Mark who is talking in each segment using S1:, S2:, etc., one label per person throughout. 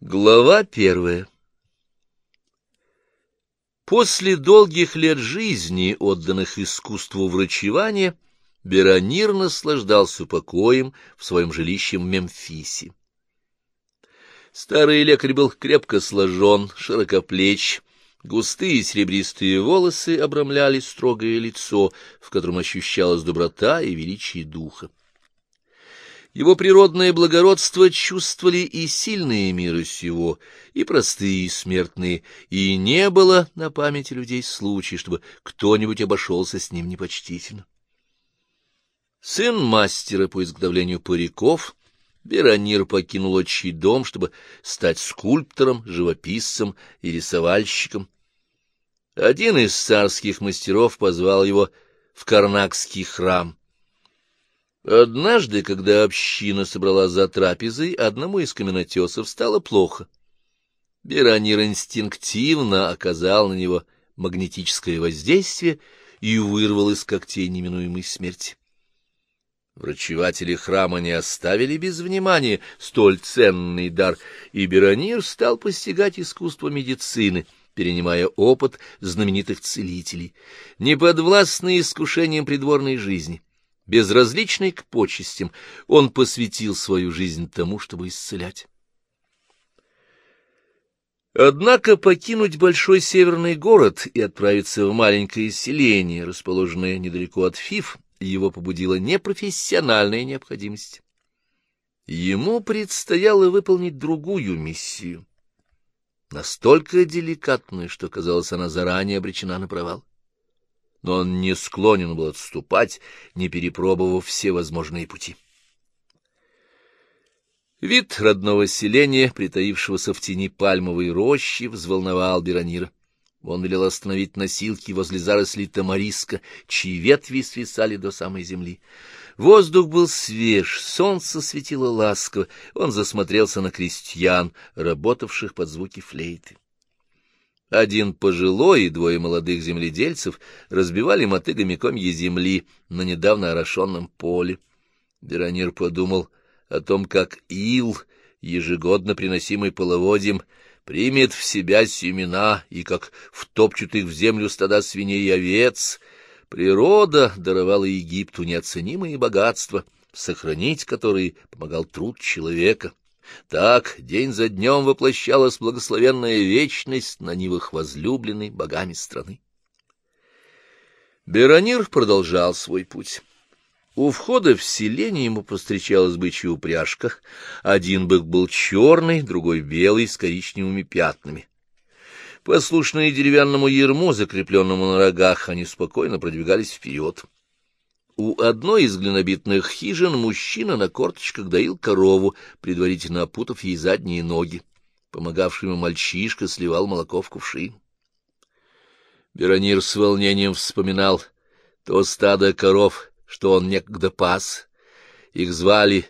S1: Глава первая После долгих лет жизни, отданных искусству врачевания, Беронир наслаждался покоем в своем жилище в Мемфисе. Старый лекарь был крепко сложен, широкоплеч, густые серебристые волосы обрамляли строгое лицо, в котором ощущалась доброта и величие духа. Его природное благородство чувствовали и сильные мира сего, и простые смертные, и не было на памяти людей случая, чтобы кто-нибудь обошелся с ним непочтительно. Сын мастера по изготовлению париков, Беронир покинул отчий дом, чтобы стать скульптором, живописцем и рисовальщиком. Один из царских мастеров позвал его в Карнакский храм — Однажды, когда община собралась за трапезой, одному из каменотесов стало плохо. Беронир инстинктивно оказал на него магнетическое воздействие и вырвал из когтей неминуемой смерти. Врачеватели храма не оставили без внимания столь ценный дар, и Беронир стал постигать искусство медицины, перенимая опыт знаменитых целителей, неподвластный искушениям придворной жизни — безразличный к почестям, он посвятил свою жизнь тому, чтобы исцелять. Однако покинуть большой северный город и отправиться в маленькое селение, расположенное недалеко от Фиф, его побудила непрофессиональная необходимость. Ему предстояло выполнить другую миссию, настолько деликатную, что, казалось, она заранее обречена на провал но он не склонен был отступать, не перепробовав все возможные пути. Вид родного селения, притаившегося в тени пальмовой рощи, взволновал Беронира. Он велел остановить носилки возле зарослей тамариска, чьи ветви свисали до самой земли. Воздух был свеж, солнце светило ласково, он засмотрелся на крестьян, работавших под звуки флейты. Один пожилой и двое молодых земледельцев разбивали мотыгами комья земли на недавно орошенном поле. Беронир подумал о том, как ил, ежегодно приносимый половодьем, примет в себя семена и как втопчут их в землю стада свиней и овец. Природа даровала Египту неоценимые богатства, сохранить которые помогал труд человека. Так день за днем воплощалась благословенная вечность на нивах возлюбленной богами страны. Беронир продолжал свой путь. У входа в селение ему повстречалась бычья упряжка. Один бык был черный, другой белый, с коричневыми пятнами. Послушные деревянному ерму, закрепленному на рогах, они спокойно продвигались вперед. У одной из глинобитных хижин мужчина на корточках доил корову, предварительно опутав ей задние ноги. Помогавший ему мальчишка сливал молоко в кувшин. Беронир с волнением вспоминал то стадо коров, что он некогда пас. Их звали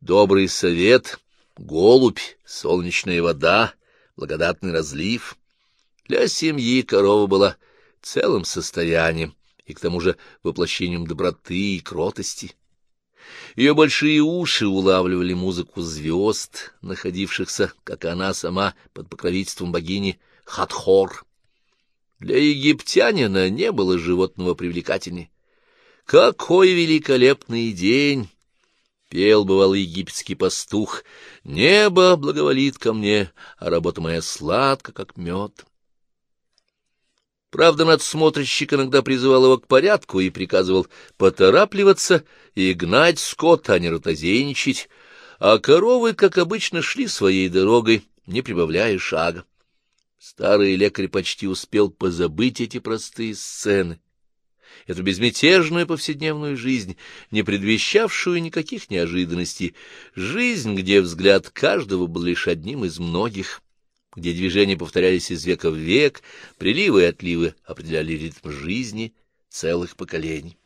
S1: Добрый Совет, Голубь, Солнечная вода, Благодатный разлив. Для семьи корова была целым состоянием и к тому же воплощением доброты и кротости. Ее большие уши улавливали музыку звезд, находившихся, как она сама, под покровительством богини Хатхор. Для египтянина не было животного привлекательнее. «Какой великолепный день!» — пел бывал египетский пастух. «Небо благоволит ко мне, а работа моя сладка, как мед». Правда, надсмотрщик иногда призывал его к порядку и приказывал поторапливаться и гнать скот, а не ротозейничать, а коровы, как обычно, шли своей дорогой, не прибавляя шага. Старый лекарь почти успел позабыть эти простые сцены, эту безмятежную повседневную жизнь, не предвещавшую никаких неожиданностей, жизнь, где взгляд каждого был лишь одним из многих — где движения повторялись из века в век, приливы и отливы определяли ритм жизни целых поколений.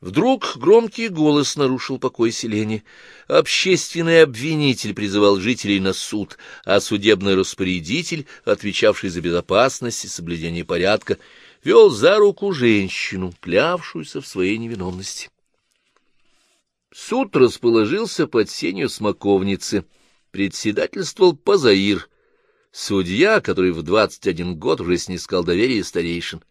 S1: Вдруг громкий голос нарушил покой селения. Общественный обвинитель призывал жителей на суд, а судебный распорядитель, отвечавший за безопасность и соблюдение порядка, вел за руку женщину, клявшуюся в своей невиновности. Суд расположился под сенью смоковницы — председательствовал Пазаир, судья, который в двадцать один год уже снискал доверие старейшин.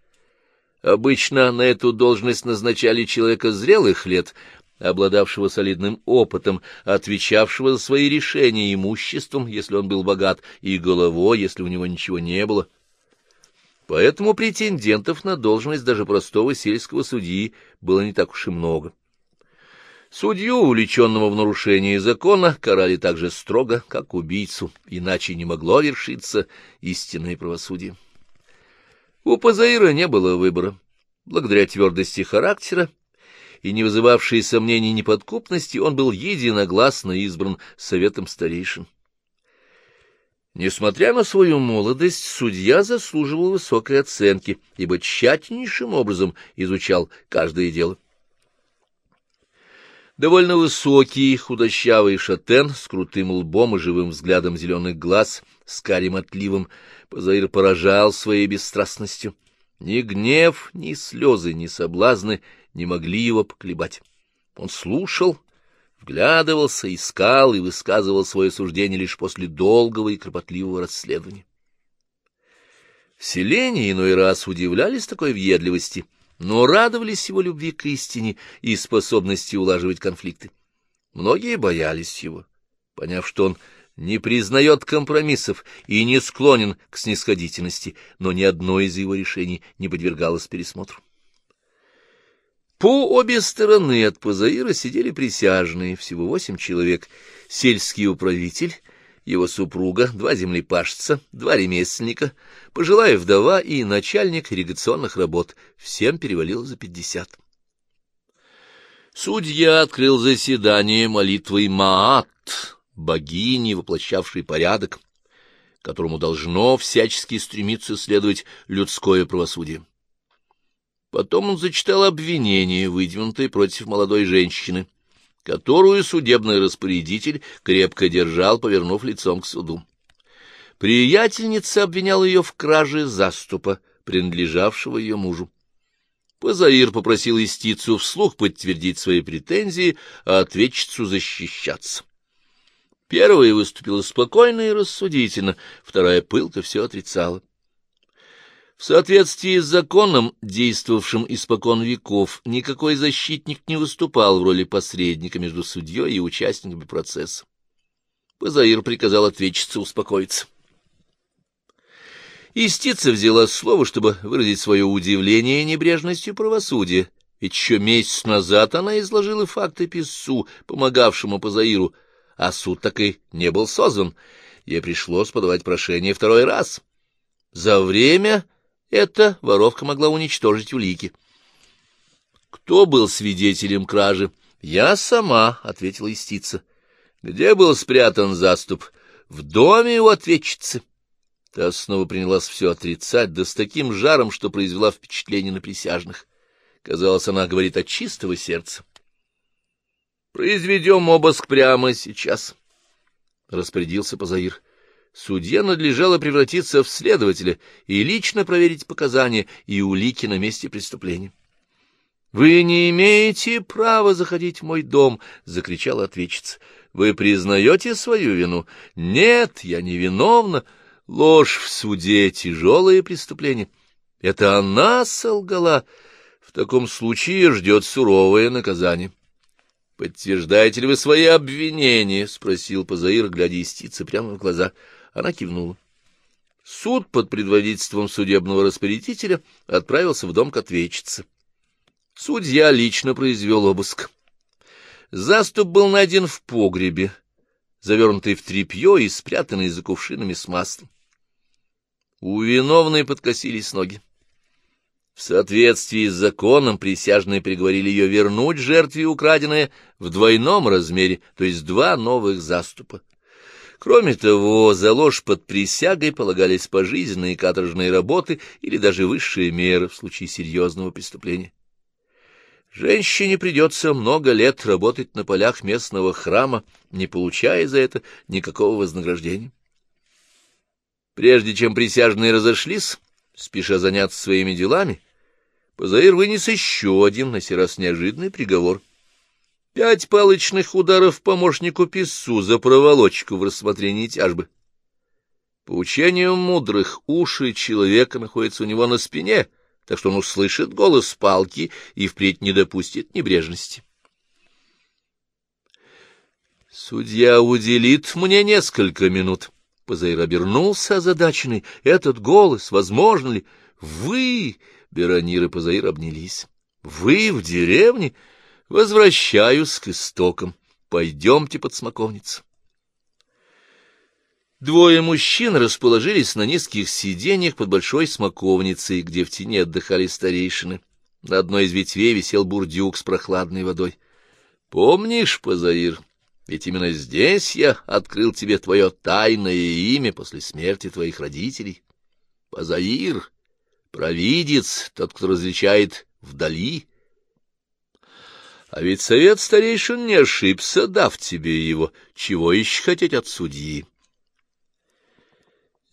S1: Обычно на эту должность назначали человека зрелых лет, обладавшего солидным опытом, отвечавшего за свои решения имуществом, если он был богат, и головой, если у него ничего не было. Поэтому претендентов на должность даже простого сельского судьи было не так уж и много. Судью, увлеченного в нарушении закона, карали так же строго, как убийцу, иначе не могло вершиться истинное правосудие. У Пазаира не было выбора. Благодаря твердости характера и не вызывавшей сомнений неподкупности, он был единогласно избран советом старейшин. Несмотря на свою молодость, судья заслуживал высокой оценки, ибо тщательнейшим образом изучал каждое дело. Довольно высокий, худощавый шатен с крутым лбом и живым взглядом зеленых глаз, с карим отливом, Позаир поражал своей бесстрастностью. Ни гнев, ни слезы, ни соблазны не могли его поколебать. Он слушал, вглядывался, искал и высказывал свое суждение лишь после долгого и кропотливого расследования. В селении иной раз удивлялись такой въедливости — но радовались его любви к истине и способности улаживать конфликты. Многие боялись его, поняв, что он не признает компромиссов и не склонен к снисходительности, но ни одно из его решений не подвергалось пересмотру. По обе стороны от Пазаира сидели присяжные, всего восемь человек, сельский управитель, его супруга, два землепашца, два ремесленника, пожилая вдова и начальник ирригационных работ. Всем перевалило за пятьдесят. Судья открыл заседание молитвой Маат, богини, воплощавшей порядок, которому должно всячески стремиться следовать людское правосудие. Потом он зачитал обвинение, выдвинутое против молодой женщины, которую судебный распорядитель крепко держал, повернув лицом к суду. Приятельница обвиняла ее в краже заступа, принадлежавшего ее мужу. Позаир попросил истицу вслух подтвердить свои претензии, а ответчицу защищаться. Первая выступила спокойно и рассудительно, вторая пылко все отрицала. В соответствии с законом, действовавшим испокон веков, никакой защитник не выступал в роли посредника между судьей и участниками процесса. Пазаир приказал ответчице успокоиться. Истица взяла слово, чтобы выразить свое удивление небрежностью правосудия, ведь еще месяц назад она изложила факты писцу, помогавшему Пазаиру, а суд так и не был создан. Ей пришлось подавать прошение второй раз. За время эта воровка могла уничтожить улики. Кто был свидетелем кражи? Я сама, — ответила истица. Где был спрятан заступ? В доме у ответчицы. Та снова принялась все отрицать, да с таким жаром, что произвела впечатление на присяжных. Казалось, она говорит от чистого сердца. «Произведем обыск прямо сейчас», — распорядился Позаир судье надлежало превратиться в следователя и лично проверить показания и улики на месте преступления. — Вы не имеете права заходить в мой дом! — закричала ответчица. — Вы признаете свою вину? — Нет, я не виновна. Ложь в суде — тяжелое преступление. Это она солгала. В таком случае ждет суровое наказание. — Подтверждаете ли вы свои обвинения? — спросил Пазаир, глядя истице прямо в глаза. — она кивнула. Суд под предводительством судебного распорядителя отправился в дом к ответчице. Судья лично произвел обыск. Заступ был найден в погребе, завернутый в тряпье и спрятанный за кувшинами с маслом. У виновной подкосились ноги. В соответствии с законом присяжные приговорили ее вернуть жертве украденное в двойном размере, то есть два новых заступа. Кроме того, за ложь под присягой полагались пожизненные каторжные работы или даже высшие меры в случае серьезного преступления. Женщине придется много лет работать на полях местного храма, не получая за это никакого вознаграждения. Прежде чем присяжные разошлись, спеша заняться своими делами, Пазаир вынес еще один, на сей раз неожиданный приговор — Пять палочных ударов помощнику-писцу за проволочку в рассмотрении тяжбы. По учению мудрых, уши человека находятся у него на спине, так что он услышит голос палки и впредь не допустит небрежности. Судья уделит мне несколько минут. Позаир обернулся озадаченный. Этот голос, возможно ли? Вы, Беронир и Позаир обнялись. Вы в деревне? Возвращаюсь к истокам. Пойдемте под смоковницу. Двое мужчин расположились на низких сиденьях под большой смоковницей, где в тени отдыхали старейшины. На одной из ветвей висел бурдюк с прохладной водой. — Помнишь, Пазаир, ведь именно здесь я открыл тебе твое тайное имя после смерти твоих родителей? Пазаир, провидец, тот, кто различает вдали. А ведь совет старейшин не ошибся, дав тебе его. Чего еще хотеть от судьи?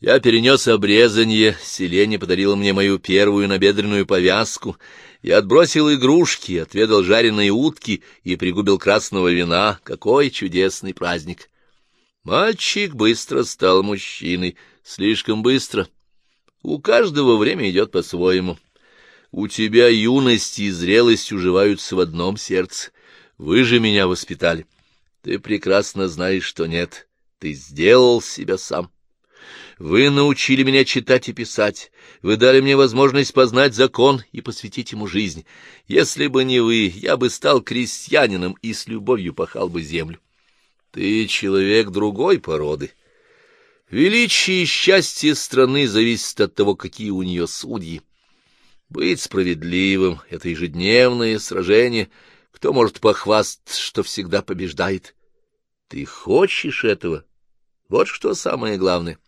S1: Я перенес обрезанье, селение подарило мне мою первую набедренную повязку. Я отбросил игрушки, отведал жареные утки и пригубил красного вина. Какой чудесный праздник! Мальчик быстро стал мужчиной, слишком быстро. У каждого время идет по-своему. У тебя юность и зрелость уживаются в одном сердце. Вы же меня воспитали. Ты прекрасно знаешь, что нет. Ты сделал себя сам. Вы научили меня читать и писать, вы дали мне возможность познать закон и посвятить ему жизнь. Если бы не вы, я бы стал крестьянином и с любовью пахал бы землю. Ты человек другой породы. Величие и счастье страны зависит от того, какие у нее судьи. Быть справедливым — это ежедневное сражение. Кто может похвастаться, что всегда побеждает? Ты хочешь этого? Вот что самое главное.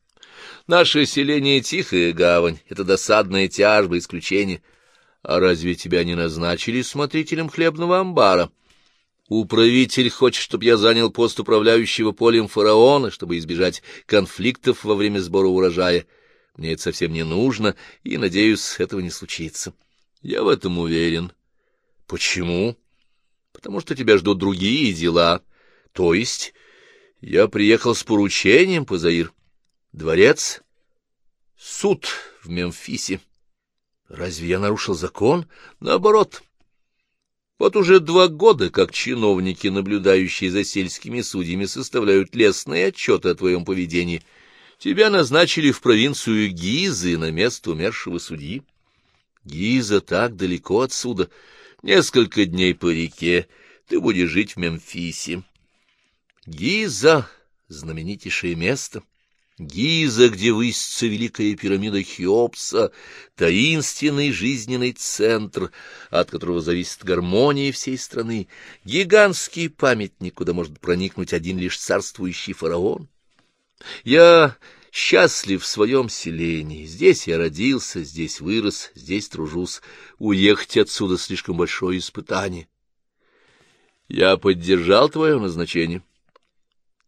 S1: Наше селение — тихая гавань, это досадная тяжба, исключение. А разве тебя не назначили смотрителем хлебного амбара? Управитель хочет, чтобы я занял пост управляющего полем фараона, чтобы избежать конфликтов во время сбора урожая. Мне это совсем не нужно, и, надеюсь, этого не случится. Я в этом уверен. Почему? Потому что тебя ждут другие дела. То есть я приехал с поручением, Пазаир. Дворец? Суд в Мемфисе. Разве я нарушил закон? Наоборот. Вот уже два года, как чиновники, наблюдающие за сельскими судьями, составляют лестные отчеты о твоем поведении. Тебя назначили в провинцию Гизы на место умершего судьи. Гиза так далеко отсюда. Несколько дней по реке. Ты будешь жить в Мемфисе. Гиза — знаменитейшее место. Гиза, где высится великая пирамида Хеопса, таинственный жизненный центр, от которого зависит гармония всей страны, гигантский памятник, куда может проникнуть один лишь царствующий фараон. Я счастлив в своем селении, здесь я родился, здесь вырос, здесь тружусь, уехать отсюда слишком большое испытание. Я поддержал твое назначение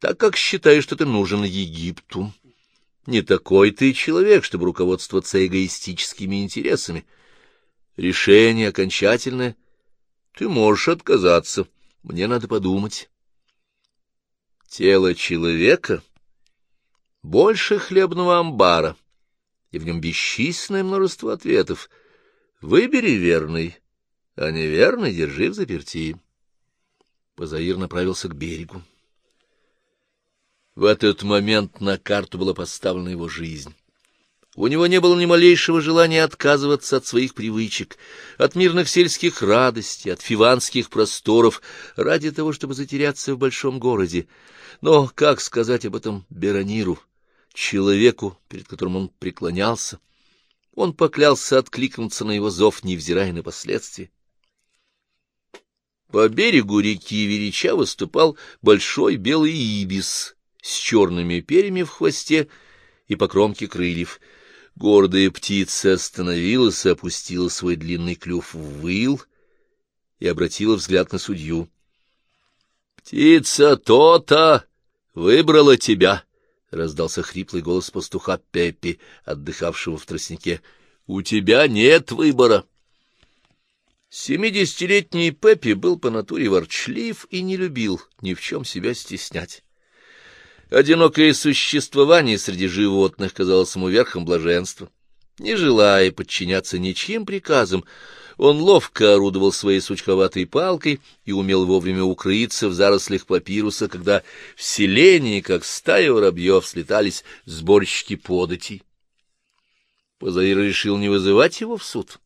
S1: так как считаю, что ты нужен Египту. Не такой ты человек, чтобы руководствоваться эгоистическими интересами. Решение окончательное. Ты можешь отказаться. Мне надо подумать. Тело человека больше хлебного амбара, и в нем бесчисленное множество ответов. Выбери верный, а неверный держи в заперти. Позаир направился к берегу. В этот момент на карту была поставлена его жизнь. У него не было ни малейшего желания отказываться от своих привычек, от мирных сельских радостей, от фиванских просторов, ради того, чтобы затеряться в большом городе. Но как сказать об этом Берониру, человеку, перед которым он преклонялся? Он поклялся откликнуться на его зов, невзирая на последствия. По берегу реки Велича выступал большой белый ибис — с черными перьями в хвосте и по кромке крыльев. Гордая птица остановилась и опустила свой длинный клюв в выл и обратила взгляд на судью. — Птица то-то выбрала тебя! — раздался хриплый голос пастуха Пеппи, отдыхавшего в тростнике. — У тебя нет выбора. Семидесятилетний Пеппи был по натуре ворчлив и не любил ни в чем себя стеснять. Одинокое существование среди животных казалось ему верхом блаженства. Не желая подчиняться ничьим приказам, он ловко орудовал своей сучковатой палкой и умел вовремя укрыться в зарослях папируса, когда в селении, как стая воробьев, слетались сборщики податей. Позаир решил не вызывать его в суд.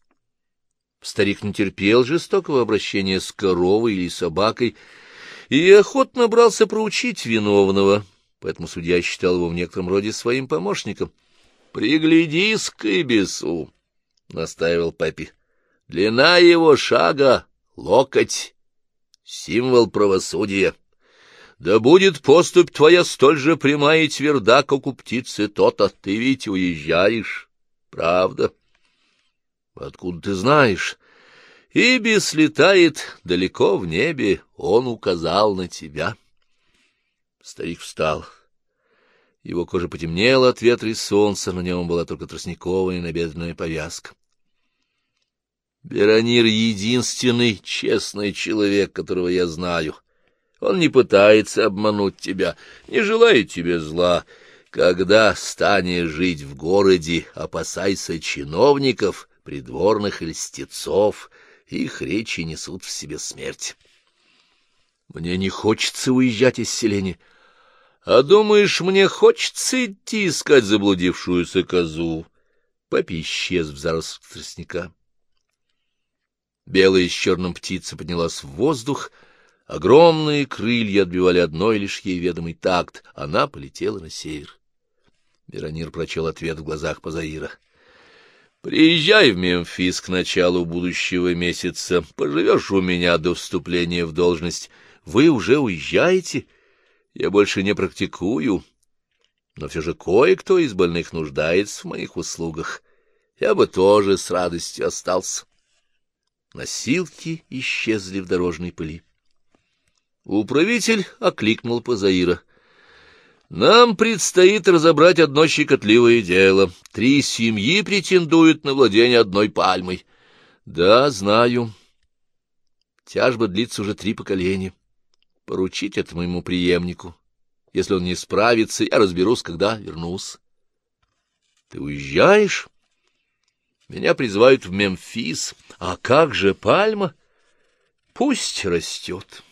S1: Старик не терпел жестокого обращения с коровой или собакой и охотно брался проучить виновного, поэтому судья считал его в некотором роде своим помощником. — Приглядись к Ибису, — настаивал Пеппи. — Длина его шага — локоть, символ правосудия. Да будет поступь твоя столь же прямая и тверда, как у птицы то-то. Ты ведь уезжаешь, правда? — Откуда ты знаешь? Ибис летает далеко в небе, он указал на тебя. Старик встал. Его кожа потемнела от ветра и солнца, на нем была только тростниковая набедренная повязка. Беронир — единственный честный человек, которого я знаю. Он не пытается обмануть тебя, не желает тебе зла. Когда станешь жить в городе, опасайся чиновников — придворных льстецов, их речи несут в себе смерть. Мне не хочется уезжать из селения. А думаешь, мне хочется идти искать заблудившуюся козу? Папи исчез в зарослях тростника. Белая с черным птица поднялась в воздух, огромные крылья отбивали одной лишь ей ведомый такт, она полетела на север. Беронир прочел ответ в глазах Пазаира. Приезжай в Мемфис к началу будущего месяца, поживешь у меня до вступления в должность. Вы уже уезжаете? Я больше не практикую, но все же кое-кто из больных нуждается в моих услугах. Я бы тоже с радостью остался. Носилки исчезли в дорожной пыли. Управитель окликнул Пазаира — нам предстоит разобрать одно щекотливое дело. Три семьи претендуют на владение одной пальмой. Да, знаю. Тяжба длится уже три поколения. Поручить это моему преемнику. Если он не справится, я разберусь, когда вернусь. Ты уезжаешь? Меня призывают в Мемфис. А как же пальма? Пусть растет.